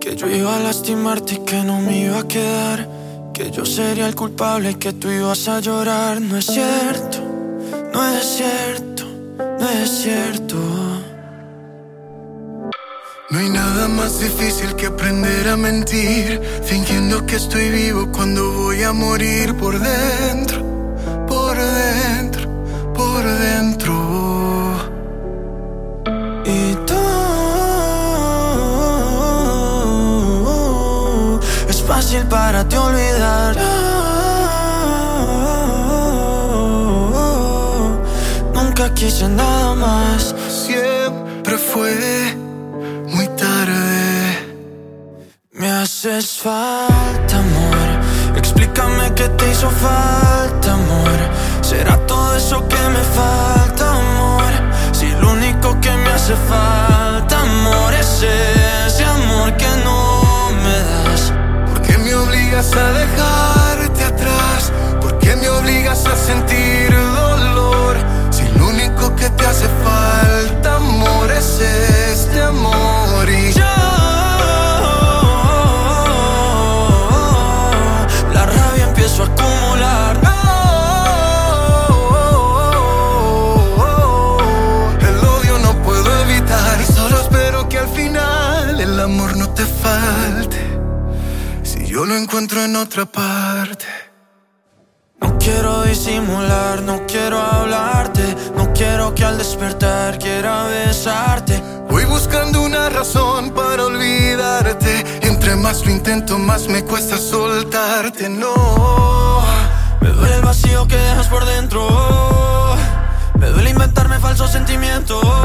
Que yo iba a lastimarte y que no me iba a quedar. Que yo sería el culpable y que tú ibas a llorar. No es cierto, no es cierto, no es cierto. No hay nada más difícil que aprender a mentir, fingiendo que estoy vivo cuando voy a morir por dentro, por dentro, por dentro. Y tú es fácil para ti olvidar. Nunca quise nada más. Siempre fue falta, amor. Explícame qué te hizo falta, amor. ¿Será todo eso que me falta, amor no te falte. Si yo lo encuentro en otra parte. No quiero disimular, no quiero hablarte, no quiero que al despertar quiera besarte. Voy buscando una razón para olvidarte. Entre más lo intento, más me cuesta soltarte. No. Me duele el vacío que dejas por dentro. Me duele inventarme falsos sentimientos.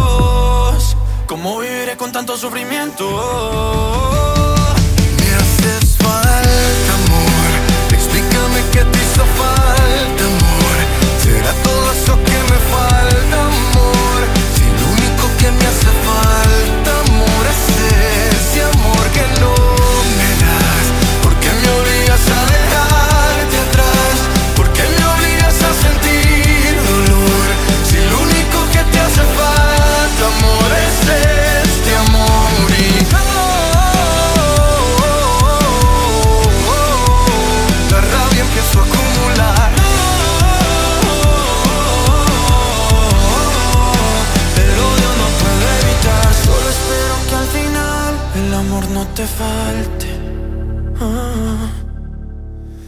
¿Cómo viviré con tanto sufrimiento? El amor no te falte. Ah.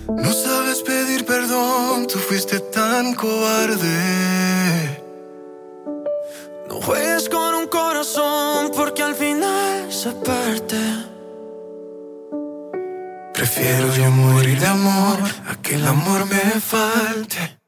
No sabes pedir perdón, tú fuiste tan cobarde. No juegues con un corazón porque al final se parte. Prefiero yo morir de amor a que el amor me falte.